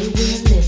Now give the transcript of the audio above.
will live.